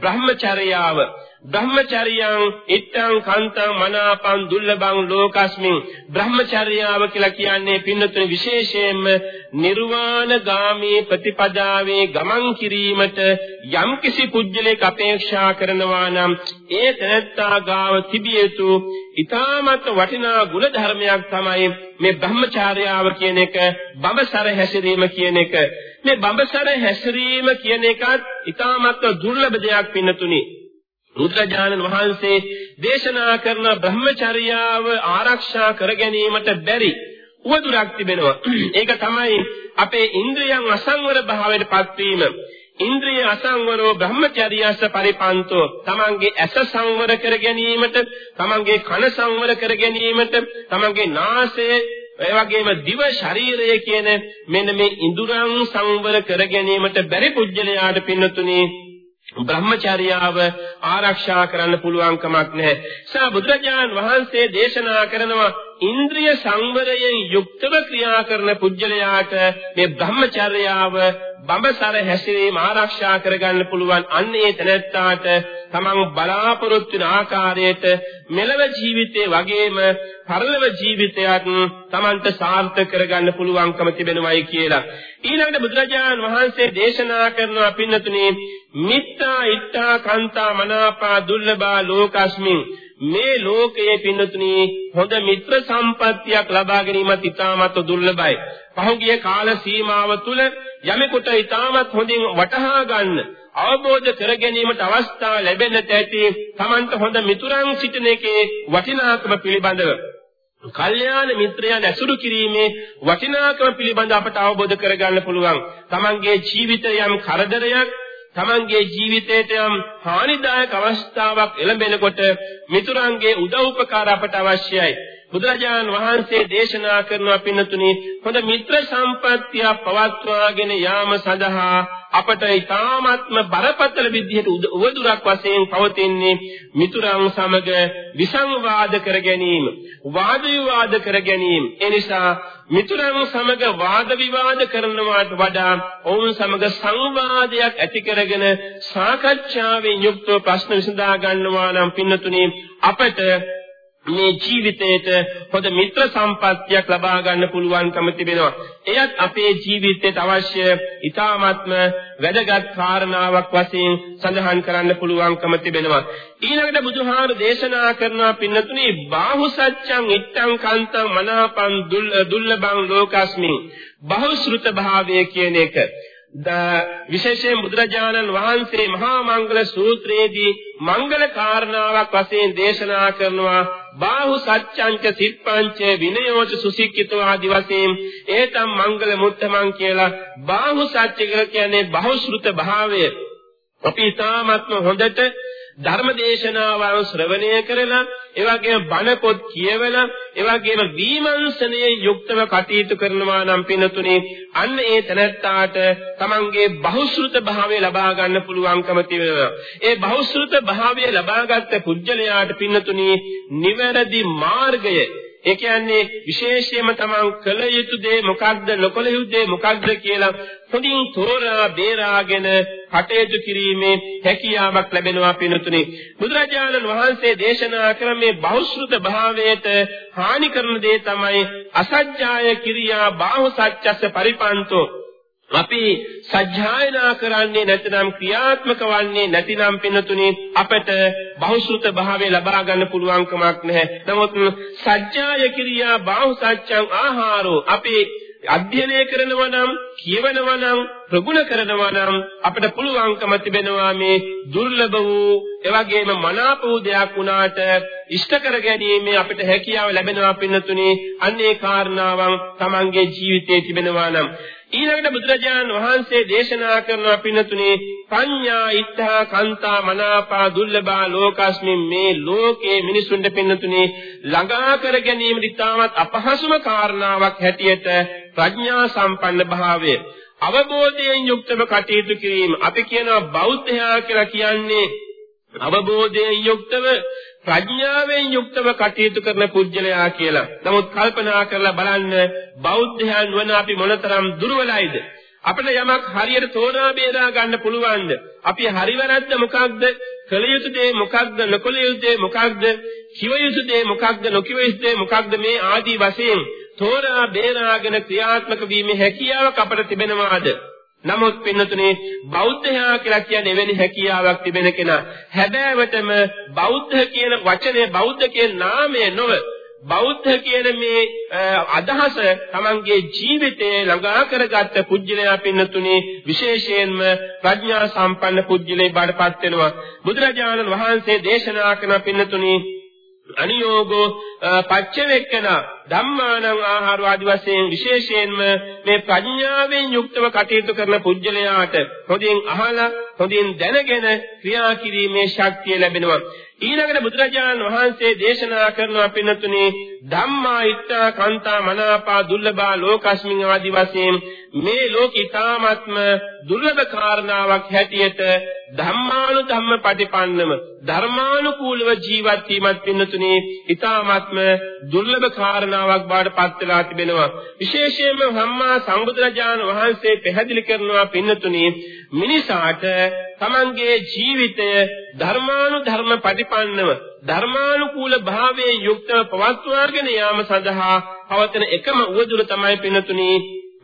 බ්‍රහ්මචර්යාව බ්‍රහ්මචර්යයන් ඉත්තං කන්තං මනාපං දුර්ලභං ලෝකස්මින්. බ්‍රහ්මචර්යාව කියලා කියන්නේ පින්නතුනේ විශේෂයෙන්ම නිර්වාණ ගාමී ප්‍රතිපදාවේ ගමන් කිරීමට යම්කිසි පුජ්‍යලයක අපේක්ෂා කරනවා නම් ඒ තැනත්තා ගාව තිබිය යුතු ඊ타මත් වටිනා ගුණ ධර්මයක් තමයි මේ බ්‍රහ්මචර්යාව කියන එක බඹසර හැසිරීම කියන එක. මේ බඹසර හැසිරීම කියන එකත් ඊ타මත් දුර්ලභ දෙයක් පින්නතුනේ. බුදුරජාණන් වහන්සේ දේශනා කරන බ්‍රහ්මචර්යාව ආරක්ෂා කර ගැනීමට බැරි උවදුරක් තිබෙනවා. ඒක තමයි අපේ ඉන්ද්‍රියන් අසංවර භාවයට පත්වීම. ඉන්ද්‍රිය අසංවරෝ බ්‍රහ්මචර්යස පරිපන්තෝ තමන්ගේ ඇස සංවර කර ගැනීමට තමන්ගේ කන සංවර කර ගැනීමට තමන්ගේ නාසය ඒ වගේම දිව ශරීරය කියන මෙන්න මේ ඉඳුරන් සංවර කර ගැනීමට බැරි පුජ්‍යලයාට පින්නතුනේ බ්‍රහ්මචර්යාව ආරක්ෂා කරන්න පුළුවන් කමක් නැහැ. සා බුදුරජාණන් වහන්සේ දේශනා කරනවා ඉන්ද්‍රිය සංවරයෙන් යුක්තව ක්‍රියා කරන පුජ්‍යලයාට මේ බ්‍රහ්මචර්යාව බඹසර හැසිරීම ආරක්ෂා කරගන්න පුළුවන් අන්න ඒ තැනැත්තාට තමන් බලාපොරොත්තු වෙන ආකාරයට මෙලව ජීවිතේ වගේම පරලොව ජීවිතයත් තමන්ට සාර්ථක කරගන්න පුළුවන්කම තිබෙනවයි කියලා. ඊළඟට බුදුරජාණන් වහන්සේ දේශනා කරනවා පින්නතුනේ මිත්තා ඉත්තා කාන්තා මනාපා දුර්ලභා ලෝකස්මින් මේ ලෝකයේ පින්නතුනි හොඳ මිත්‍ර සම්පත්තියක් ලබා ගැනීමත් ඉතාමත් දුර්ලභයි. පහුගිය කාල සීමාව තුල යමෙකුට ඊටමත් හොඳින් වටහා ගන්න අවබෝධ කර ගැනීමට අවස්ථාව ලැබෙන්නට ඇති Tamanta හොඳ මිතුරන් සිටින එකේ වටිනාකම පිළිබඳව කල්යාණ මිත්‍රයන් ඇසුරු කිරීමේ වටිනාකම පිළිබඳ අපට අවබෝධ කරගන්න පුළුවන්. Tamanගේ ජීවිතය යම් කරදරයක් තමන්ගේ ජීවිතයට යම් හානිදායක අවස්ථාවක් එළඹෙනකොට මිතුරන්ගේ උදව් උපකාර අපට අවශ්‍යයි. බුදුරජාණන් වහන්සේ දේශනා කරන පින්නතුනි හොඳ මිත්‍ර සම්පත්තිය පවත්වාගෙන යාම සඳහා අපට ඊ타ත්ම බරපතල විදිහට උවදුරක් වශයෙන් පවතින්නේ මිතුරන් සමග විසංවාද කර ගැනීම වාද විවාද කර ගැනීම. ඒ නිසා මිතුරන් සමග වාද විවාද කරනවාට වඩා ඔවුන් සමග සංවාදයක් ඇති කරගෙන සාකච්ඡාවෙන් යුක්තව ප්‍රශ්න විසඳා ගන්නවා නම් පින්නතුනි අපට මේ ජීවිතේට හොඳ මිත්‍ර සම්පත්තියක් ලබා ගන්න පුළුවන්කම තිබෙනවා. එයත් අපේ ජීවිතයට අවශ්‍ය ඊ타ත්ම වැදගත් කාරණාවක් වශයෙන් සඳහන් කරන්න පුළුවන්කම තිබෙනවා. ඊළඟට බුදුහාර දේශනා කරනවා පින්නතුනි බාහු සත්‍යං ඉත්තං කන්තං මනාපං දුල්ලබං ලෝකස්මින් බහුශෘත භාවය කියන එක විශේෂයෙන් බුදුරජාණන් වහන්සේ මහා මංගල සූත්‍රයේදී මංගල කාරණාවක් වශයෙන් දේශනා කරනවා. බාහු සත්‍යංච සිප්පංච විනයෝච සුසික්කිතෝ ආදි වශයෙන් ඒතම් මංගල මුත්තමන් කියලා බාහු සත්‍ය කියලා කියන්නේ බහුශෘත භාවය. අපි ඊ타ත්ම හොඳට ධර්ම දේශනාවන් ශ්‍රවණය කරලා ඒ වගේම බණ පොත් කියවලා ඒ වගේම විමර්ශනයේ යුක්තව කටයුතු කරනවා නම් පිනතුනේ අන්න ඒ තැනැත්තාට තමන්ගේ බහුශෘත භාවය ලබා ගන්න පුළුවන්කම තියෙනවා. ඒ බහුශෘත භාවය ලබාගත් පුජ්‍යලයාට පිනතුනේ නිවැරදි මාර්ගය ඒ කියන්නේ විශේෂයෙන්ම තමන් කළ යුතු දේ මොකක්ද නොකළ යුතු දේ මොකක්ද කියලා හොඳින් තෝරා බේරාගෙන කටයුතු කිරීමේ හැකියාවක් ලැබෙනවා පිණුතුනි බුදුරජාණන් වහන්සේ දේශනා කළ මේ බෞද්ධ භාවයට හානි කරන දේ තමයි අසජ්ජාය කිරියා බාහු සත්‍යස්ස පරිපන්තෝ. අපි සජ්ජායනා කරන්නේ නැතිනම් ක්‍රියාත්මක වන්නේ නැතිනම් පින්නතුනි අපට බහුශෘත භාවය ලබා ගන්න පුළුවන් කමක් නැහැ. නමුත් සජ්ජාය කිරියා බාහු සත්‍යං ආහාරෝ අපි අධ්‍යයනය කරනවා නම් කියවනවා නම් ප්‍රගුණ කරනවා නම් අපිට පුළුවන්කම තිබෙනවා මේ දුර්ලභ වූ එවැගේම මනාප වූ දෙයක් වුණාට ඉෂ්ට කර ගැනීම අපිට හැකියාව ලැබෙනවා පින්නතුනේ අන්නේ කාරණාවන් Tamange ජීවිතයේ තිබෙනවා නම් ඊළඟට බුදුරජාණන් වහන්සේ දේශනා කරන පින්නතුනේ පඤ්ඤා ඉත්තා කාන්තා මනාපා දුර්ලභා ලෝකස්මින් මේ ලෝකේ මිනිසුන්ට පින්නතුනේ ළඟා කර ගැනීම ඉතාමත් අපහසුම කාරණාවක් හැටියට ප්‍රඥා සම්පන්න භාවය. අවබෝධයෙන් යුක්තව කටයුතු කිරීම. අපි කියනවා බෞද්ධයා කියලා කියන්නේ අවබෝධයෙන් යුක්තව ප්‍රඥාවෙන් යුක්තව කටයුතු කරන පුජ්‍යලයා කියලා. නමුත් කල්පනා කරලා බලන්න බෞද්ධයන් වන අපි මොනතරම් දුර්වලයිද? අපිට යමක් හරියට තෝරා බේරා ගන්න පුළුවන්ද? අපි හරි වැරද්ද මොකක්ද? කළ යුතු දේ මොකක්ද? නොකළ යුතු දේ මොකක්ද? කිව යුතු දේ මොකක්ද? නොකිව යුතු දේ මොකක්ද? මේ ආදී වශයෙන් තෝරා බේරාගෙන ක්‍රියාත්මක වීමේ හැකියාවක් අපට තිබෙනවාද? නමුත් පින්නතුනේ බෞද්ධයා කියලා කියන්නේ එවැනි හැකියාවක් තිබෙන කෙනා. හැබෑවටම බෞද්ධ කියන වචනේ බෞද්ධ කියන නාමය නොව බෞද්ධ කියන මේ අදහස තමන්ගේ ජීවිතයේ ළඟා කරගත්ත පුජ්‍යලයා පින්නතුනේ විශේෂයෙන්ම ප්‍රඥා සම්පන්න පුජ්‍යලේ බාටපත් වෙනවා. බුදුරජාණන් වහන්සේ දේශනා කරන පින්නතුනේ අනියෝගෝ පච්චවෙක්කන ධම්මානං ආහාර ආදි වශයෙන් විශේෂයෙන්ම මේ ප්‍රඥාවෙන් යුක්තව කටයුතු කරන පුජ්‍යලයාට හොඳින් අහලා හොඳින් දැනගෙන ක්‍රියා කිරීමේ ශක්තිය ලැබෙනවා. ඊළඟට බුදුරජාණන් වහන්සේ දේශනා කරනවා පින්නතුනේ ධම්මා ඉත්තා කාන්තා මනාපා දුර්ලභා ලෝකස්මින් ආදි වශයෙන් මේ ලෝකිතාමත්ම දුර්ලභ කාරණාවක් හැටියට ධම්මානු ධම්ම පටිපන්නම ධර්මානුකූලව ජීවත් වීමත් පින්නතුනේ ඊ타මාත්ම දුර්ලභ කාරණාවක් බවට පත් වෙලා තිබෙනවා. විශේෂයෙන්ම සම්මා සම්බුදුරජාණන් වහන්සේ පැහැදිලි කරනවා පින්නතුනේ මිනිසාට තමන්ගේ ජීවිතය ධර්මානු ධර්ම පටිපන්නව ධර්මානුකූල භාවයෙන් යුක්තව පවත්වාගෙන යාම සඳහා පවතන එකම උවදුර තමයි පින්නතුනේ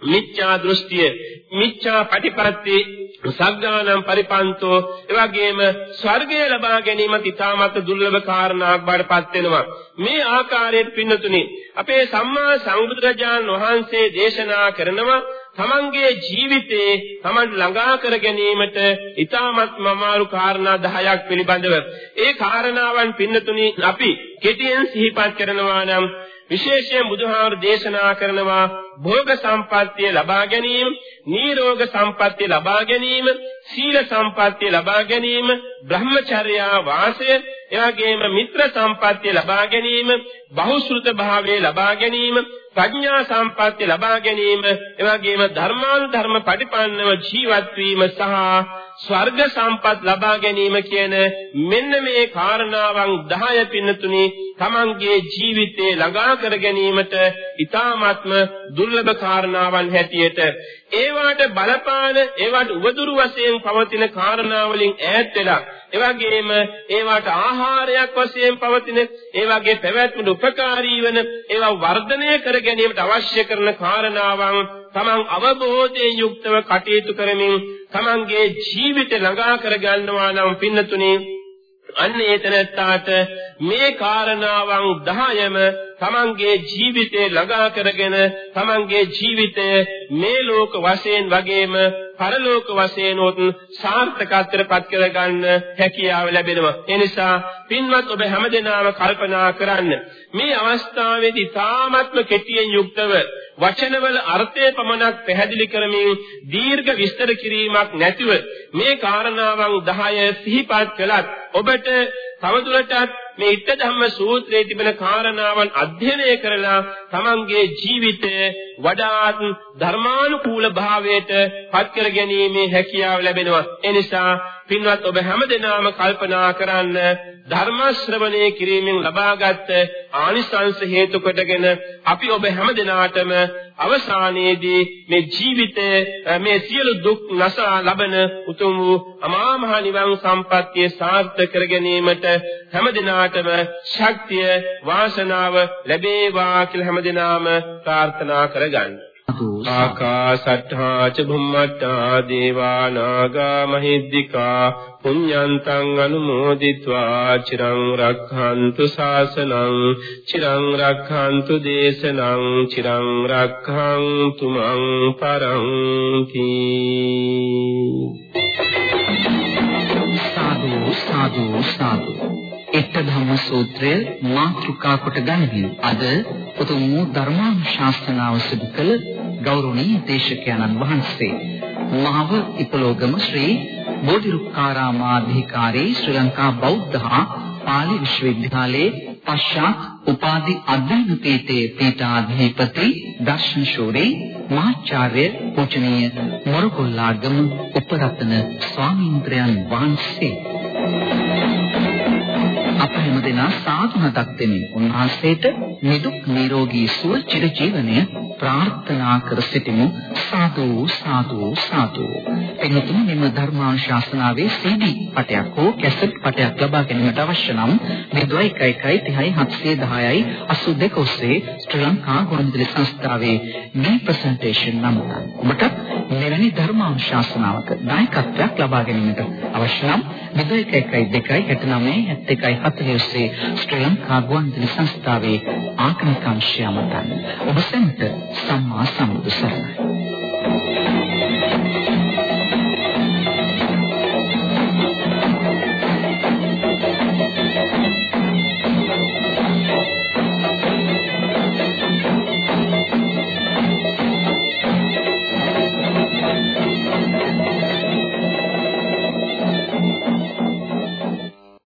මිච්ඡා දෘෂ්ටිය. මිච්ඡා ප්‍රතිපatti සග්ගානම් පරිපන්තෝ. එවැගේම ස්වර්ගය ලබා ගැනීම තිතාමත් දුර්ලභ කාරණාවක් බාටපත් වෙනවා. මේ ආකාරයෙන් පින්නතුනි අපේ සම්මා සම්බුදුරජාන් වහන්සේ දේශනා කරනවා තමන්ගේ ජීවිතේ තමන් ළඟා කර ගැනීමට ඊටමත් අමාරු කාරණා 10ක් පිළිබඳව. ඒ කාරණාවන් පින්නතුනි අපි කෙටියෙන් සිහිපත් කරනවා නම් විශේෂයෙන් බුදුහාමුදුරු දේශනා කරනවා භෝග සම්පත්තිය ලබා ගැනීම, නිරෝග සම්පත්තිය ලබා ගැනීම, සීල සම්පත්තිය ලබා ගැනීම, බ්‍රහ්මචර්යා වාසය, එවැගේම මිත්‍ර සම්පත්තිය ලබා ගැනීම, බහුශෘත භාවයේ ලබා ගැනීම, ප්‍රඥා සම්පත්තිය ලබා ගැනීම, එවැගේම ධර්මානුධර්ම පරිපන්නව ජීවත් වීම සහ ස්වර්ග සම්පත් ලබා ගැනීම කියන මෙන්න මේ කාරණාවන් 10 පින්නතුනි තමන්ගේ ජීවිතේ ළඟා කර ගැනීමට ඊ타ත්ම දුර්ලභ කාරණාවන් හැටියට. ඒවාට බලපාන ඒවාට උවදුරු වශයෙන් පවතින කාරණා වලින් ඈත් වෙලා එවැගේම ඒවාට ආහාරයක් වශයෙන් පවතින ඒ වගේ පැවැත්මට උපකාරී වෙන ඒවා වර්ධනය කර ගැනීමට අවශ්‍ය කරන කාරණාවන් තමන් අවබෝධයෙන් යුක්තව කටයුතු කරමින් තමන්ගේ ජීවිත ළඟා කර ගන්නවා නම් පින්නතුනේ අන්න ඒතනත්තාට මේ කාරණාවන් 10ම තමන්ගේ ජීවිතේ ළඟා කරගෙන තමන්ගේ ජීවිතය මේ ලෝක වශයෙන් වගේම පරලෝක වශයෙන් උත් සාර්ථකත්වයට පත් කරගන්න හැකියාව ලැබෙනවා. ඒ නිසා පින්වත් ඔබ හැමදෙනාම කල්පනා කරන්න මේ අවස්ථාවේදී තාමත්ම කෙටියෙන් යුක්තව වචනවල අර්ථය පමණක් පැහැදිලි කරමින් දීර්ඝ විස්තර කිරීමක් නැතිව මේ කාරණාවන් 10 සිහිපත් කළත් ඔබට තවදුරටත් මේ ඉත්ත ධම්ම සූත්‍රයේ තිබෙන කාරණාවන් අධ්‍යයනය කරලා තමන්ගේ ජීවිතය වඩාත් ධර්මානුකූල භාවයට පත් කර ගැනීමේ හැකියාව ලැබෙනවා. ඒ නිසා පින්වත් ඔබ හැමදෙනාම කල්පනා කරන්න ධර්ම ශ්‍රවණය කිරීමෙන් ලබාගත් ආනිසංස හේතු කොටගෙන අපි ඔබ හැමදෙනාටම අවසානයේදී මේ ජීවිතයේ මේ සියලු දුක් නසා ලබන උතුම් වූ අමා මහ නිවන් සම්පත්තිය සාර්ථක කර ගැනීමට හැමදිනාටම ශක්තිය වාසනාව ලැබේවා කියලා හැමදිනාම ප්‍රාර්ථනා කරගන්න. ආකාසට්ඨා ච බුම්මට්ඨා දේවා නාග මහිද්దికා පුඤ්ඤන්තං අනුමෝදිत्वा චිරං රක්ඛන්තු ශාසනං චිරං රක්ඛන්තු දේශනං චිරං රක්ඛන්තු මං පරන්ති සාදු සාදු සාදු එක්ක ධම්ම සූත්‍රය මාතෘකා කොට ගනිමින් අද උතුම් ධර්මානුශාසනාව සිදු කළ ගෞරවනීය දේශකයන්න් වහන්සේ. මහව ඉපලෝගම ශ්‍රී බෝධිරුක්කාරාමාධිකාරී ශ්‍රී ලංකා බෞද්ධ පාලි විශ්වවිද්‍යාලයේ පශ්චාත් උපාධි අධ්‍යයන පීඨයේ පීඨාධිපති දර්ශන ශූරී මහාචාර්ය පූජනීය මොරගොල්ලාගම උපරතන ස්වාමීන්ද්‍රයන් වහන්සේ. අප හැමදෙනා සාදු නතක් දෙමින් උන්වහන්සේට නිදුක් නිරෝගී සුව චිර ජීවනය ප්‍රාර්ථනා කර සිටිමු. සාදු සාදු සාදු. එනිතුම මෙම ධර්මානුශාසනාවේ CD පටයක් හෝ කැසට් පටයක් ලබා ගැනීමට අවශ්‍ය නම් 0111 30 710යි 82 ඔස්සේ ශ්‍රී ලංකා ගුවන්විදුලි සංස්ථාවේ මේ ප්‍රසන්ටේෂන් නම්බර ඔබට මෙවැනි ධර්මානුශාසනාවක දායකත්වයක් ලබා ගැනීමට අවශ්‍ය නම් 0112 69 71 40 ඔස්සේ ශ්‍රී ලංකා ගුවන්විදුලි සංස්ථාවේ ආගමික අංශය අමතන්න ඔබ සැමට සම්මා සම්බුදු සරණයි.